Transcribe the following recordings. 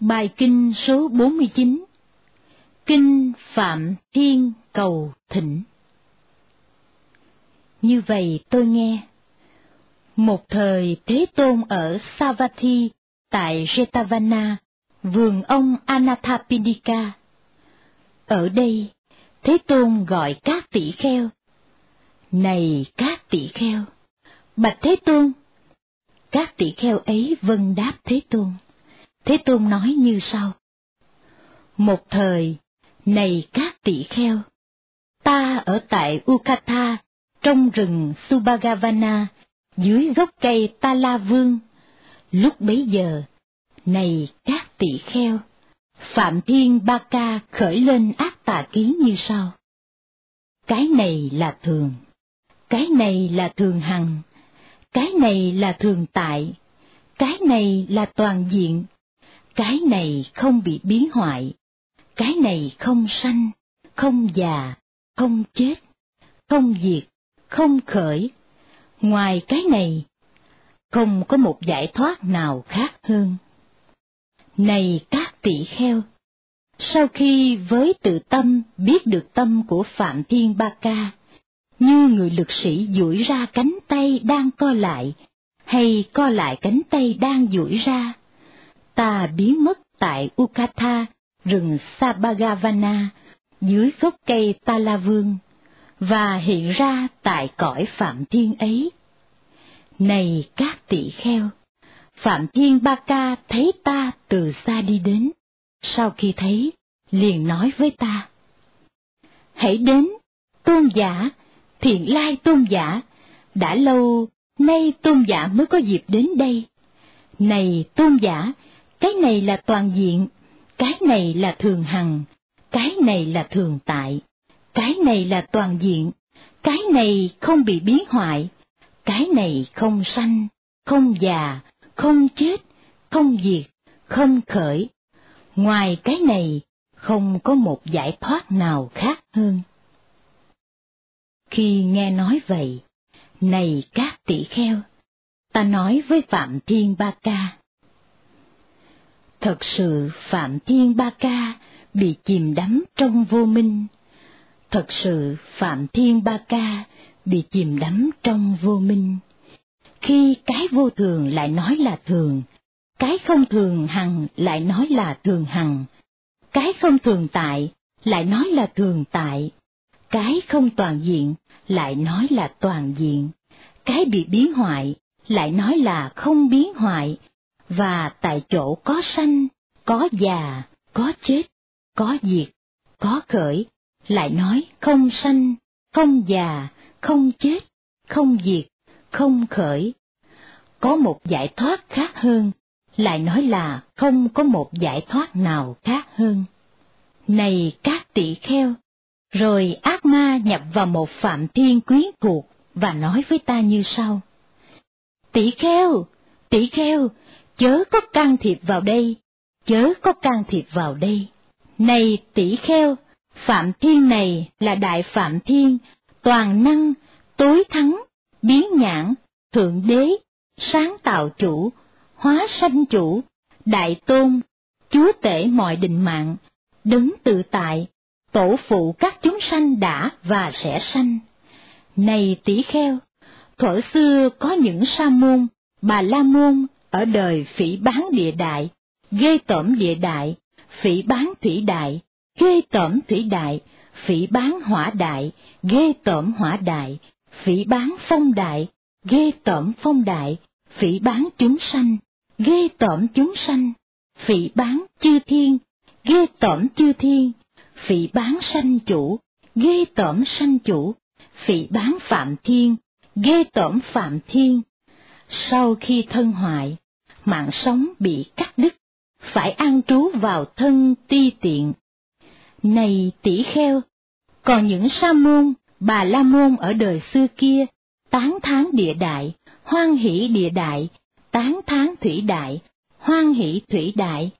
Bài kinh số 49 Kinh Phạm Thiên Cầu Thịnh Như vậy tôi nghe. Một thời Thế Tôn ở Savatthi tại Jetavana, vườn ông Anathapindika. Ở đây, Thế Tôn gọi các tỷ kheo. Này các tỷ kheo! Bạch Thế Tôn! Các tỷ kheo ấy vâng đáp Thế Tôn. Thế Tôn nói như sau. Một thời, này các tỷ kheo, ta ở tại Ukatha, trong rừng Subhagavana, dưới gốc cây Tala Vương. Lúc bấy giờ, này các tỷ kheo, Phạm Thiên Ba Ca khởi lên ác tà ký như sau. Cái này là thường, cái này là thường hằng, cái này là thường tại, cái này là toàn diện, cái này không bị biến hoại, cái này không sanh, không già, không chết, không diệt, không khởi. Ngoài cái này, không có một giải thoát nào khác hơn. Này các tỷ kheo, sau khi với tự tâm biết được tâm của Phạm Thiên Ba Ca, như người lực sĩ duỗi ra cánh tay đang co lại, hay co lại cánh tay đang duỗi ra, ta biến mất tại Ukatha, rừng Sabagavana, dưới gốc cây Tala Vương, và hiện ra tại cõi Phạm Thiên ấy. Này các tỷ kheo, Phạm Thiên Ba Ca thấy ta từ xa đi đến, sau khi thấy, liền nói với ta. Hãy đến, tôn giả, thiện lai tôn giả, đã lâu nay tôn giả mới có dịp đến đây. Này tôn giả, cái này là toàn diện, cái này là thường hằng, cái này là thường tại, cái này là toàn diện, cái này không bị biến hoại, cái này không sanh, không già, không chết, không diệt, không khởi. Ngoài cái này, không có một giải thoát nào khác hơn. Khi nghe nói vậy, này các tỷ kheo, ta nói với Phạm Thiên Ba Ca, Thật sự Phạm Thiên Ba Ca bị chìm đắm trong vô minh. Thật sự Phạm Thiên Ba Ca bị chìm đắm trong vô minh. Khi cái vô thường lại nói là thường, cái không thường hằng lại nói là thường hằng, cái không thường tại lại nói là thường tại, cái không toàn diện lại nói là toàn diện, cái bị biến hoại lại nói là không biến hoại, và tại chỗ có sanh, có già, có chết, có diệt, có khởi, lại nói không sanh, không già, không chết, không diệt, không khởi. Có một giải thoát khác hơn, lại nói là không có một giải thoát nào khác hơn. Này các tỷ kheo, rồi ác ma nhập vào một phạm thiên quyến thuộc và nói với ta như sau. Tỷ kheo, tỷ kheo, chớ có can thiệp vào đây, chớ có can thiệp vào đây. Này tỷ kheo, Phạm Thiên này là Đại Phạm Thiên, toàn năng, tối thắng, biến nhãn, thượng đế, sáng tạo chủ, hóa sanh chủ, đại tôn, chúa tể mọi định mạng, đứng tự tại, tổ phụ các chúng sanh đã và sẽ sanh. Này tỷ kheo, thuở xưa có những sa môn, bà la môn ở đời phỉ bán địa đại, ghê tởm địa đại, phỉ bán thủy đại, ghê tởm thủy đại, phỉ bán hỏa đại, ghê tởm hỏa đại, phỉ bán phong đại, ghê tởm phong đại, phỉ bán chúng sanh, ghê tởm chúng sanh, phỉ bán chư thiên, ghê tởm chư thiên, phỉ bán sanh chủ, ghê tởm sanh chủ, phỉ bán phạm thiên, ghê tởm phạm thiên. Sau khi thân hoại, mạng sống bị cắt đứt, phải an trú vào thân ti tiện. Này tỷ kheo, còn những sa môn, bà la môn ở đời xưa kia, tán thán địa đại, hoan hỷ địa đại, tán thán thủy đại, hoan hỷ thủy đại,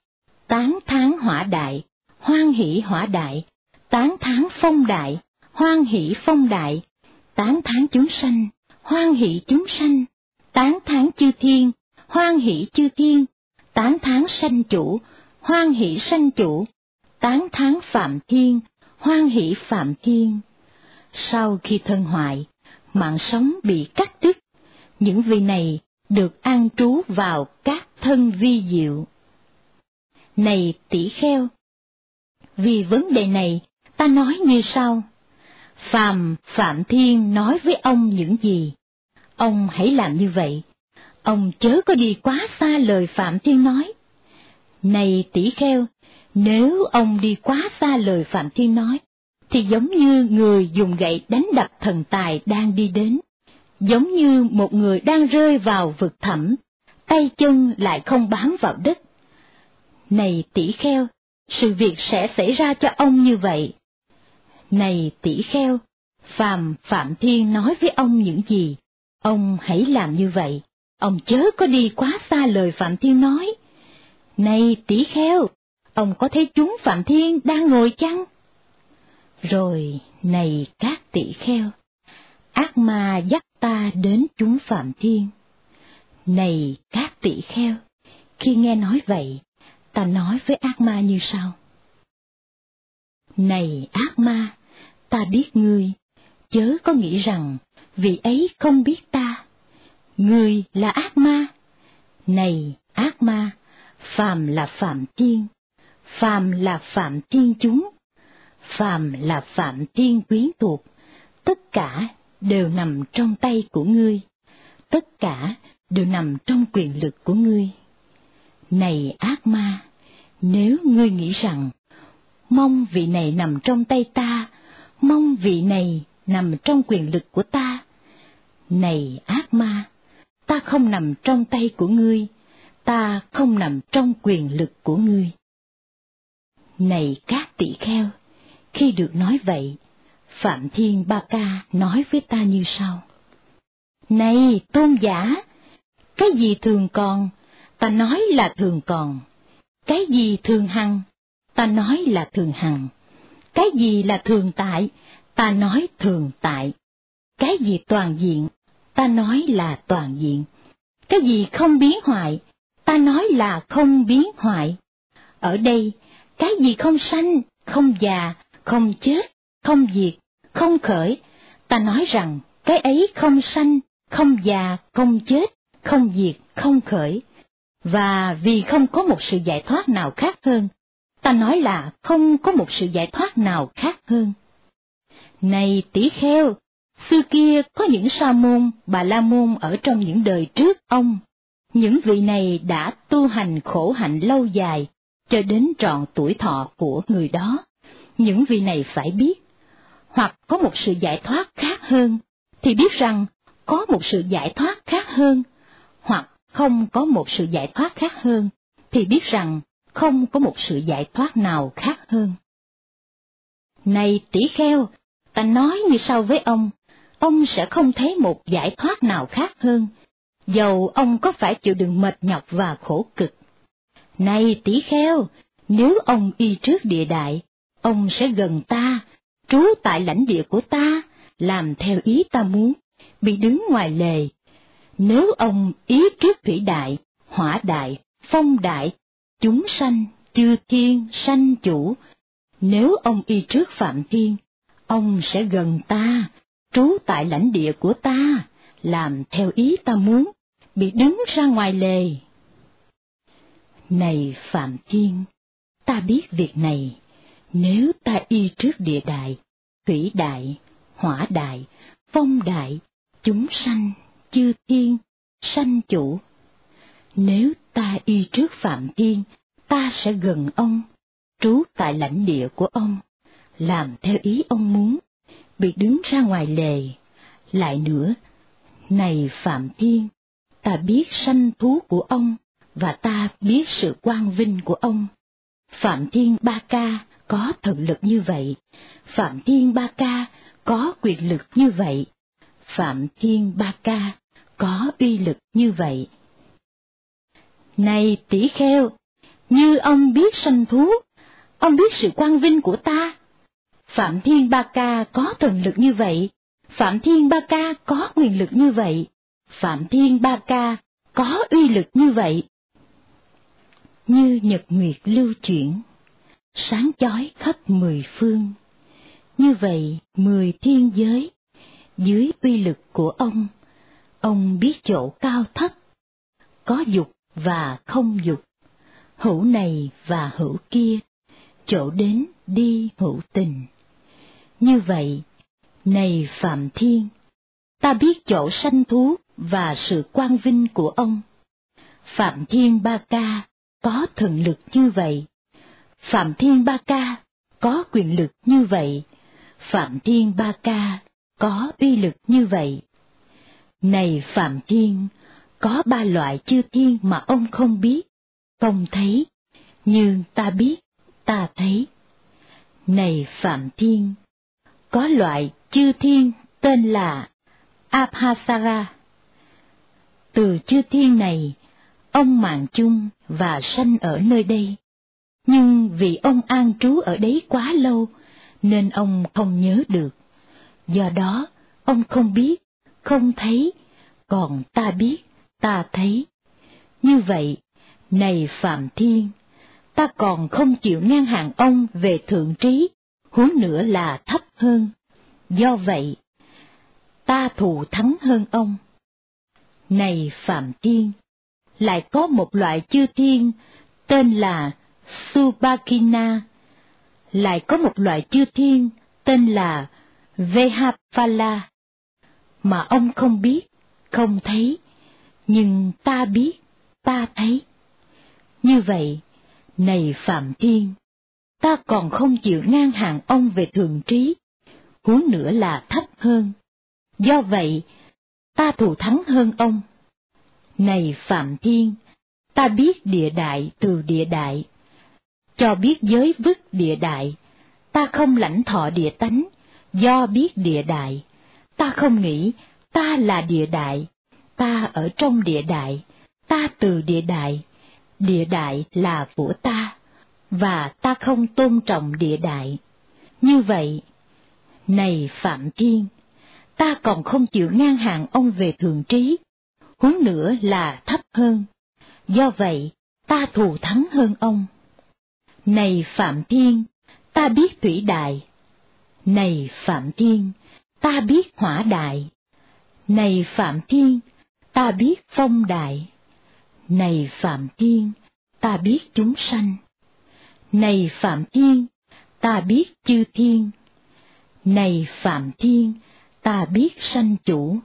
tán thán hỏa đại, hoan hỷ hỏa đại, tán thán phong đại, hoan hỷ phong đại, tán thán chúng sanh, hoan hỷ chúng sanh, tán thán chư thiên, hoan hỷ chư thiên, tán thán sanh chủ, hoan hỷ sanh chủ, tán thán Phạm Thiên, hoan hỷ Phạm Thiên. Sau khi thân hoại, mạng sống bị cắt đứt, những vị này được an trú vào các thân vi diệu. Này tỷ kheo! Vì vấn đề này, ta nói như sau. Phàm Phạm Thiên nói với ông những gì? Ông hãy làm như vậy. Ông chớ có đi quá xa lời Phạm Thiên nói. Này tỷ kheo, nếu ông đi quá xa lời Phạm Thiên nói, thì giống như người dùng gậy đánh đập thần tài đang đi đến, giống như một người đang rơi vào vực thẳm, tay chân lại không bám vào đất. Này tỷ kheo, sự việc sẽ xảy ra cho ông như vậy. Này tỷ kheo, phàm Phạm Thiên nói với ông những gì, ông hãy làm như vậy, ông chớ có đi quá xa lời Phạm Thiên nói. Này tỷ kheo, ông có thấy chúng Phạm Thiên đang ngồi chăng? Rồi, này các tỷ kheo, ác ma dắt ta đến chúng Phạm Thiên. Này các tỷ kheo, khi nghe nói vậy, ta nói với ác ma như sau. Này ác ma, ta biết ngươi, chớ có nghĩ rằng vị ấy không biết ta người là ác ma. Này ác ma, phàm là phạm thiên, phàm là phạm thiên chúng, phàm là phạm thiên quyến thuộc, tất cả đều nằm trong tay của ngươi, tất cả đều nằm trong quyền lực của ngươi. Này ác ma, nếu ngươi nghĩ rằng, mong vị này nằm trong tay ta, mong vị này nằm trong quyền lực của ta. Này ác ma, ta không nằm trong tay của ngươi, ta không nằm trong quyền lực của ngươi. Này các tỷ kheo, khi được nói vậy, Phạm Thiên Ba Ca nói với ta như sau. Này tôn giả, cái gì thường còn, ta nói là thường còn. Cái gì thường hằng, ta nói là thường hằng. Cái gì là thường tại, ta nói thường tại. Cái gì toàn diện, ta nói là toàn diện. Cái gì không biến hoại, ta nói là không biến hoại. Ở đây, cái gì không sanh, không già, không chết, không diệt, không khởi, ta nói rằng cái ấy không sanh, không già, không chết, không diệt, không khởi. Và vì không có một sự giải thoát nào khác hơn, ta nói là không có một sự giải thoát nào khác hơn. Này tỷ kheo, xưa kia có những sa môn, bà la môn ở trong những đời trước ông. Những vị này đã tu hành khổ hạnh lâu dài, cho đến trọn tuổi thọ của người đó. Những vị này phải biết, hoặc có một sự giải thoát khác hơn, thì biết rằng có một sự giải thoát khác hơn, hoặc không có một sự giải thoát khác hơn, thì biết rằng không có một sự giải thoát nào khác hơn. Này tỷ kheo, ta nói như sau với ông, ông sẽ không thấy một giải thoát nào khác hơn, dầu ông có phải chịu đựng mệt nhọc và khổ cực. Này tỷ kheo, nếu ông y trước địa đại, ông sẽ gần ta, trú tại lãnh địa của ta, làm theo ý ta muốn, bị đứng ngoài lề. Nếu ông ý trước thủy đại, hỏa đại, phong đại, chúng sanh, chư thiên, sanh chủ, nếu ông y trước phạm thiên, ông sẽ gần ta, trú tại lãnh địa của ta, làm theo ý ta muốn, bị đứng ra ngoài lề. Này Phạm Thiên, ta biết việc này, nếu ta y trước địa đại, thủy đại, hỏa đại, phong đại, chúng sanh, chư thiên, sanh chủ. Nếu ta y trước Phạm Thiên, ta sẽ gần ông, trú tại lãnh địa của ông, làm theo ý ông muốn, bị đứng ra ngoài lề. Lại nữa, này Phạm Thiên, ta biết sanh thú của ông, và ta biết sự quang vinh của ông. Phạm Thiên Ba Ca có thần lực như vậy, Phạm Thiên Ba Ca có quyền lực như vậy, Phạm Thiên Ba Ca có uy lực như vậy. Này tỷ kheo, như ông biết sanh thú, ông biết sự quang vinh của ta. Phạm Thiên Ba Ca có thần lực như vậy, Phạm Thiên Ba Ca có quyền lực như vậy, Phạm Thiên Ba Ca có uy lực như vậy. như nhật nguyệt lưu chuyển, sáng chói khắp mười phương. Như vậy mười thiên giới, dưới uy lực của ông, ông biết chỗ cao thấp, có dục và không dục, hữu này và hữu kia, chỗ đến đi hữu tình. Như vậy, này Phạm Thiên, ta biết chỗ sanh thú và sự quang vinh của ông. Phạm Thiên Ba Ca có thần lực như vậy. Phạm Thiên Ba Ca có quyền lực như vậy. Phạm Thiên Ba Ca có uy lực như vậy. Này Phạm Thiên, có ba loại chư thiên mà ông không biết, không thấy, nhưng ta biết, ta thấy. Này Phạm Thiên, có loại chư thiên tên là Abhasara. Từ chư thiên này, ông mạng chung và sanh ở nơi đây. Nhưng vì ông an trú ở đấy quá lâu, nên ông không nhớ được. Do đó, ông không biết, không thấy, còn ta biết, ta thấy. Như vậy, này Phạm Thiên, ta còn không chịu ngang hàng ông về thượng trí, huống nữa là thấp hơn. Do vậy, ta thù thắng hơn ông. Này Phạm Thiên, lại có một loại chư thiên tên là Subakina, lại có một loại chư thiên tên là Vehapala, mà ông không biết, không thấy, nhưng ta biết, ta thấy. Như vậy, này Phạm Thiên, ta còn không chịu ngang hàng ông về thường trí, huống nữa là thấp hơn. Do vậy, ta thù thắng hơn ông. Này Phạm Thiên, ta biết địa đại từ địa đại, cho biết giới vứt địa đại, ta không lãnh thọ địa tánh, do biết địa đại, ta không nghĩ ta là địa đại, ta ở trong địa đại, ta từ địa đại, địa đại là của ta, và ta không tôn trọng địa đại. Như vậy, này Phạm Thiên, ta còn không chịu ngang hàng ông về thường trí, huống nữa là thấp hơn. Do vậy, ta thù thắng hơn ông. Này Phạm Thiên, ta biết thủy đại. Này Phạm Thiên, ta biết hỏa đại. Này Phạm Thiên, ta biết phong đại. Này Phạm Thiên, ta biết chúng sanh. Này Phạm Thiên, ta biết chư thiên. Này Phạm Thiên, ta biết sanh chủ.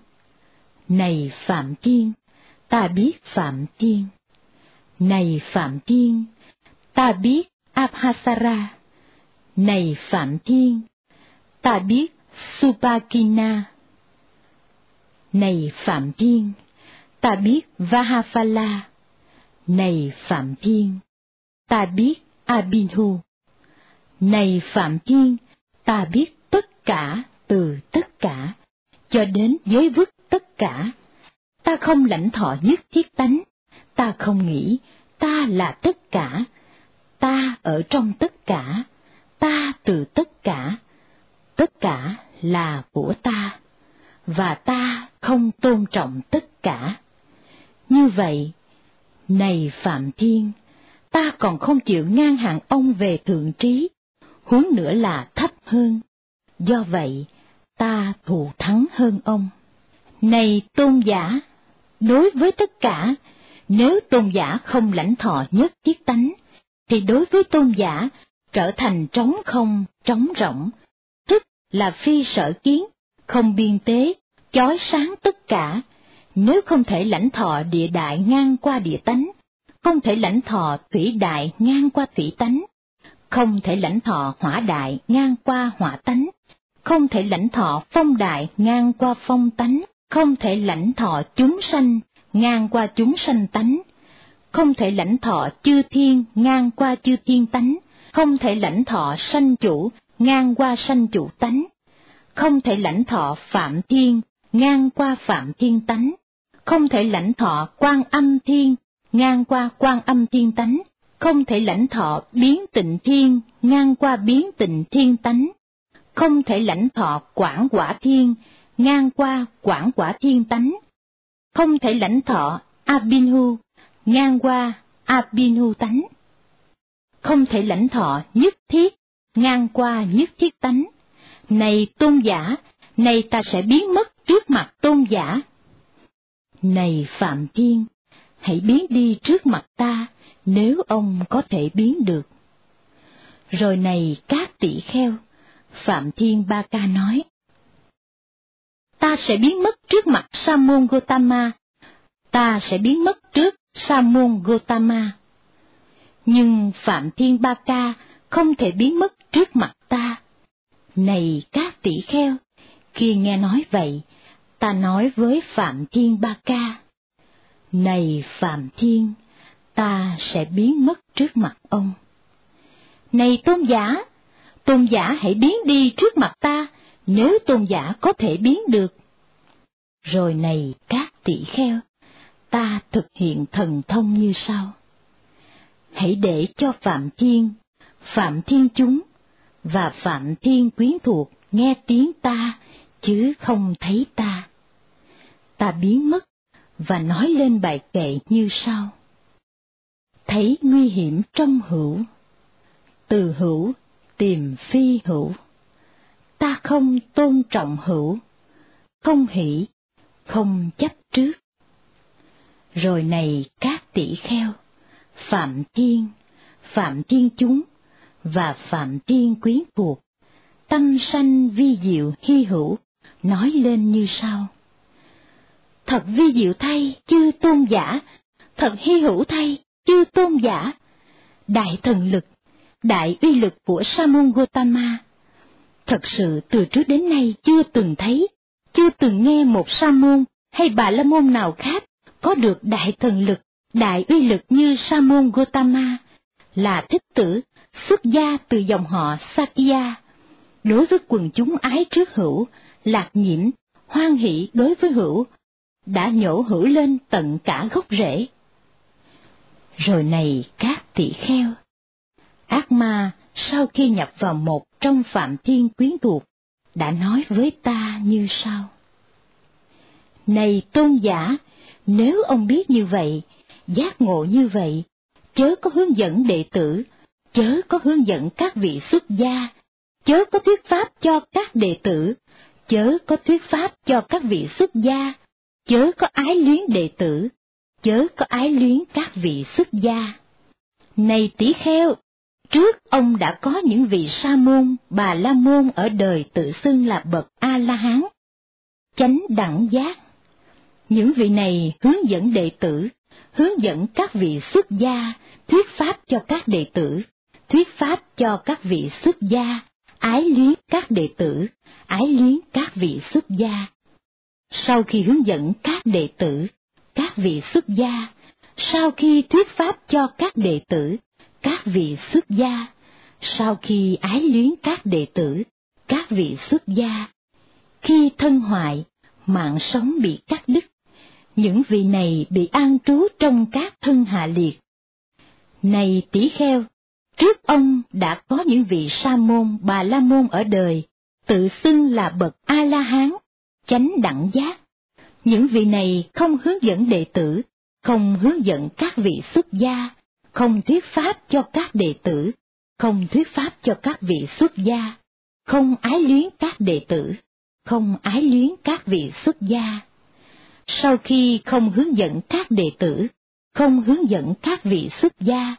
Này Phạm Thiên, ta biết Phạm Thiên. Này Phạm Thiên, ta biết Abhasara. Này Phạm Thiên, ta biết Supakina. Này Phạm Thiên, ta biết vahafala Này Phạm Thiên, ta biết Abinhu, Này Phạm Thiên, ta biết tất cả từ tất cả, cho đến giới vứt tất cả. Ta không lãnh thọ nhất thiết tánh, ta không nghĩ ta là tất cả, ta ở trong tất cả, ta từ tất cả, tất cả là của ta, và ta không tôn trọng tất cả. Như vậy, này Phạm Thiên, ta còn không chịu ngang hàng ông về thượng trí, huống nữa là thấp hơn. Do vậy, ta thù thắng hơn ông. Này tôn giả, đối với tất cả, nếu tôn giả không lãnh thọ nhất thiết tánh, thì đối với tôn giả trở thành trống không, trống rỗng, tức là phi sở kiến, không biên tế, chói sáng tất cả, nếu không thể lãnh thọ địa đại ngang qua địa tánh, không thể lãnh thọ thủy đại ngang qua thủy tánh, không thể lãnh thọ hỏa đại ngang qua hỏa tánh, không thể lãnh thọ phong đại ngang qua phong tánh, không thể lãnh thọ chúng sanh ngang qua chúng sanh tánh, không thể lãnh thọ chư thiên ngang qua chư thiên tánh, không thể lãnh thọ sanh chủ ngang qua sanh chủ tánh, không thể lãnh thọ phạm thiên ngang qua phạm thiên tánh, không thể lãnh thọ quan âm thiên ngang qua quan âm thiên tánh, không thể lãnh thọ biến tịnh thiên ngang qua biến tịnh thiên tánh, không thể lãnh thọ quảng quả thiên ngang qua quảng quả thiên tánh, không thể lãnh thọ Abinhu, ngang qua Abinhu tánh. Không thể lãnh thọ nhất thiết, ngang qua nhất thiết tánh. Này tôn giả, này ta sẽ biến mất trước mặt tôn giả. Này Phạm Thiên, hãy biến đi trước mặt ta, nếu ông có thể biến được. Rồi này các tỷ kheo, Phạm Thiên Ba Ca nói, Ta sẽ biến mất trước mặt Sa môn Gotama, ta sẽ biến mất trước Sa môn Gotama. Nhưng Phạm Thiên Ba Ca không thể biến mất trước mặt ta. Này các tỷ kheo, khi nghe nói vậy, ta nói với Phạm Thiên Ba Ca, này Phạm Thiên, ta sẽ biến mất trước mặt ông. Này tôn giả, tôn giả hãy biến đi trước mặt ta, nếu tôn giả có thể biến được. Rồi này các tỷ kheo, ta thực hiện thần thông như sau. Hãy để cho Phạm Thiên, Phạm Thiên chúng và Phạm Thiên quyến thuộc nghe tiếng ta, chứ không thấy ta. Ta biến mất và nói lên bài kệ như sau. Thấy nguy hiểm trong hữu, từ hữu tìm phi hữu, ta không tôn trọng hữu, không hỷ, không chấp trước. Rồi này các tỷ kheo, Phạm Thiên, Phạm Thiên chúng và Phạm Thiên quyến thuộc, tâm sanh vi diệu hy hữu, nói lên như sau. Thật vi diệu thay, chư tôn giả, thật hy hữu thay, chư tôn giả. Đại thần lực, đại uy lực của Sa môn Gotama. Thật sự từ trước đến nay chưa từng thấy, chưa từng nghe một Sa môn hay Bà La môn nào khác có được đại thần lực, đại uy lực như Sa môn Gotama, là thích tử, xuất gia từ dòng họ Sakya. Đối với quần chúng ái trước hữu, lạc nhiễm, hoan hỷ đối với hữu, đã nhổ hữu lên tận cả gốc rễ. Rồi này các tỷ kheo, ác ma sau khi nhập vào một trong phạm thiên quyến thuộc, đã nói với ta như sau. Này tôn giả, nếu ông biết như vậy, giác ngộ như vậy, chớ có hướng dẫn đệ tử, chớ có hướng dẫn các vị xuất gia, chớ có thuyết pháp cho các đệ tử, chớ có thuyết pháp cho các vị xuất gia, chớ có ái luyến đệ tử, chớ có ái luyến các vị xuất gia. Này tỷ kheo, trước ông đã có những vị sa môn, bà la môn ở đời tự xưng là bậc a la hán, chánh đẳng giác. Những vị này hướng dẫn đệ tử, hướng dẫn các vị xuất gia, thuyết pháp cho các đệ tử, thuyết pháp cho các vị xuất gia, ái luyến các đệ tử, ái luyến các vị xuất gia. Sau khi hướng dẫn các đệ tử, các vị xuất gia, sau khi thuyết pháp cho các đệ tử, các vị xuất gia, sau khi ái luyến các đệ tử, các vị xuất gia, khi thân hoại, mạng sống bị cắt đứt, những vị này bị an trú trong các thân hạ liệt. Này tỷ kheo, trước ông đã có những vị sa môn bà la môn ở đời, tự xưng là bậc a la hán, chánh đẳng giác. Những vị này không hướng dẫn đệ tử, không hướng dẫn các vị xuất gia, không thuyết pháp cho các đệ tử, không thuyết pháp cho các vị xuất gia, không ái luyến các đệ tử, không ái luyến các vị xuất gia sau khi không hướng dẫn các đệ tử, không hướng dẫn các vị xuất gia,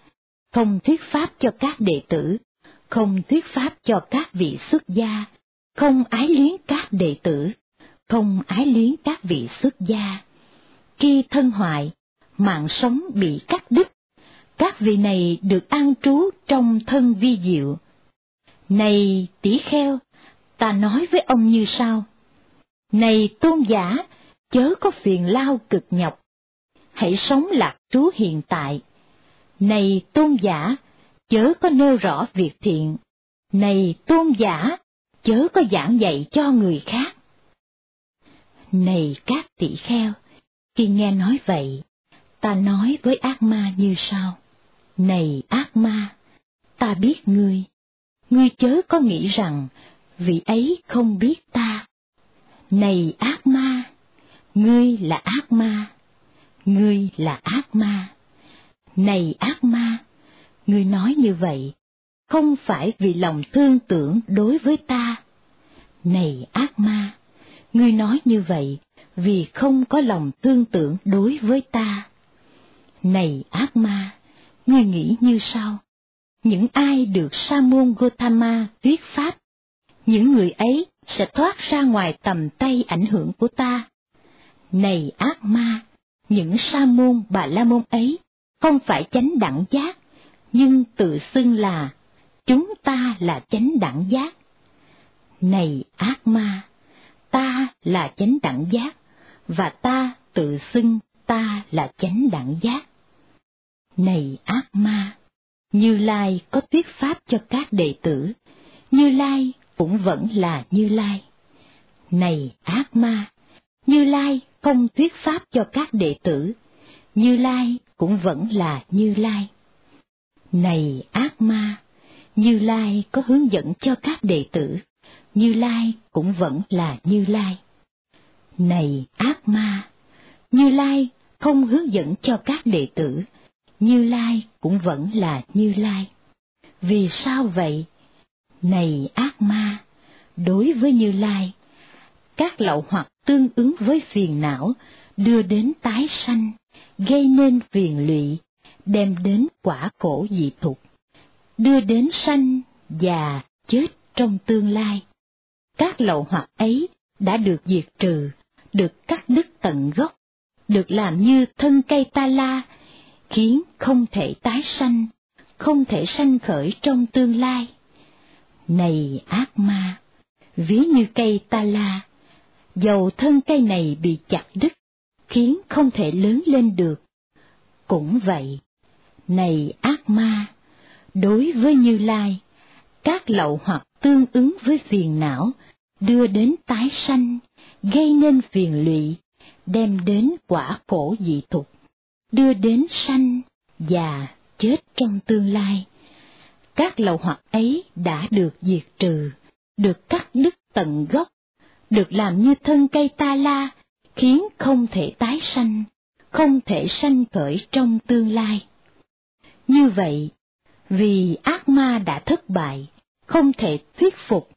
không thuyết pháp cho các đệ tử, không thuyết pháp cho các vị xuất gia, không ái luyến các đệ tử, không ái luyến các vị xuất gia. Khi thân hoại, mạng sống bị cắt đứt, các vị này được an trú trong thân vi diệu. Này tỷ kheo, ta nói với ông như sau. Này tôn giả, chớ có phiền lao cực nhọc. Hãy sống lạc trú hiện tại. Này tôn giả, chớ có nêu rõ việc thiện. Này tôn giả, chớ có giảng dạy cho người khác. Này các tỷ kheo, khi nghe nói vậy, ta nói với ác ma như sau. Này ác ma, ta biết ngươi, ngươi chớ có nghĩ rằng vị ấy không biết ta. Này ác ma, ngươi là ác ma, ngươi là ác ma. Này ác ma, ngươi nói như vậy, không phải vì lòng thương tưởng đối với ta. Này ác ma, ngươi nói như vậy vì không có lòng thương tưởng đối với ta. Này ác ma, ngươi nghĩ như sau? Những ai được Sa môn Gotama thuyết pháp, những người ấy sẽ thoát ra ngoài tầm tay ảnh hưởng của ta. Này ác ma, những sa môn bà la môn ấy không phải chánh đẳng giác, nhưng tự xưng là chúng ta là chánh đẳng giác. Này ác ma, ta là chánh đẳng giác, và ta tự xưng ta là chánh đẳng giác. Này ác ma, Như Lai có thuyết pháp cho các đệ tử, Như Lai cũng vẫn là Như Lai. Này ác ma, Như Lai không thuyết pháp cho các đệ tử, Như Lai cũng vẫn là Như Lai. Này ác ma, Như Lai có hướng dẫn cho các đệ tử, như Lai cũng vẫn là Như Lai. Này ác ma, Như Lai không hướng dẫn cho các đệ tử, Như Lai cũng vẫn là Như Lai. Vì sao vậy? Này ác ma, đối với Như Lai, các lậu hoặc tương ứng với phiền não đưa đến tái sanh, gây nên phiền lụy, đem đến quả khổ dị thục, đưa đến sanh, già, chết trong tương lai. Các lậu hoặc ấy đã được diệt trừ, được cắt đứt tận gốc, được làm như thân cây ta la, khiến không thể tái sanh, không thể sanh khởi trong tương lai. Này ác ma, ví như cây ta la, dầu thân cây này bị chặt đứt, khiến không thể lớn lên được. Cũng vậy, này ác ma, đối với Như Lai, các lậu hoặc tương ứng với phiền não đưa đến tái sanh, gây nên phiền lụy, đem đến quả khổ dị thục, đưa đến sanh, già, chết trong tương lai. Các lậu hoặc ấy đã được diệt trừ, được cắt đứt tận gốc, được làm như thân cây ta la, khiến không thể tái sanh, không thể sanh khởi trong tương lai. Như vậy, vì ác ma đã thất bại, không thể thuyết phục,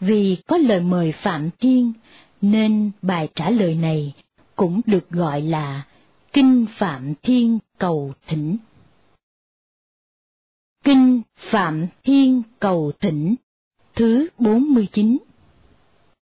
vì có lời mời Phạm Thiên, nên bài trả lời này cũng được gọi là Kinh Phạm Thiên Cầu Thỉnh. Kinh Phạm Thiên Cầu Thỉnh thứ 49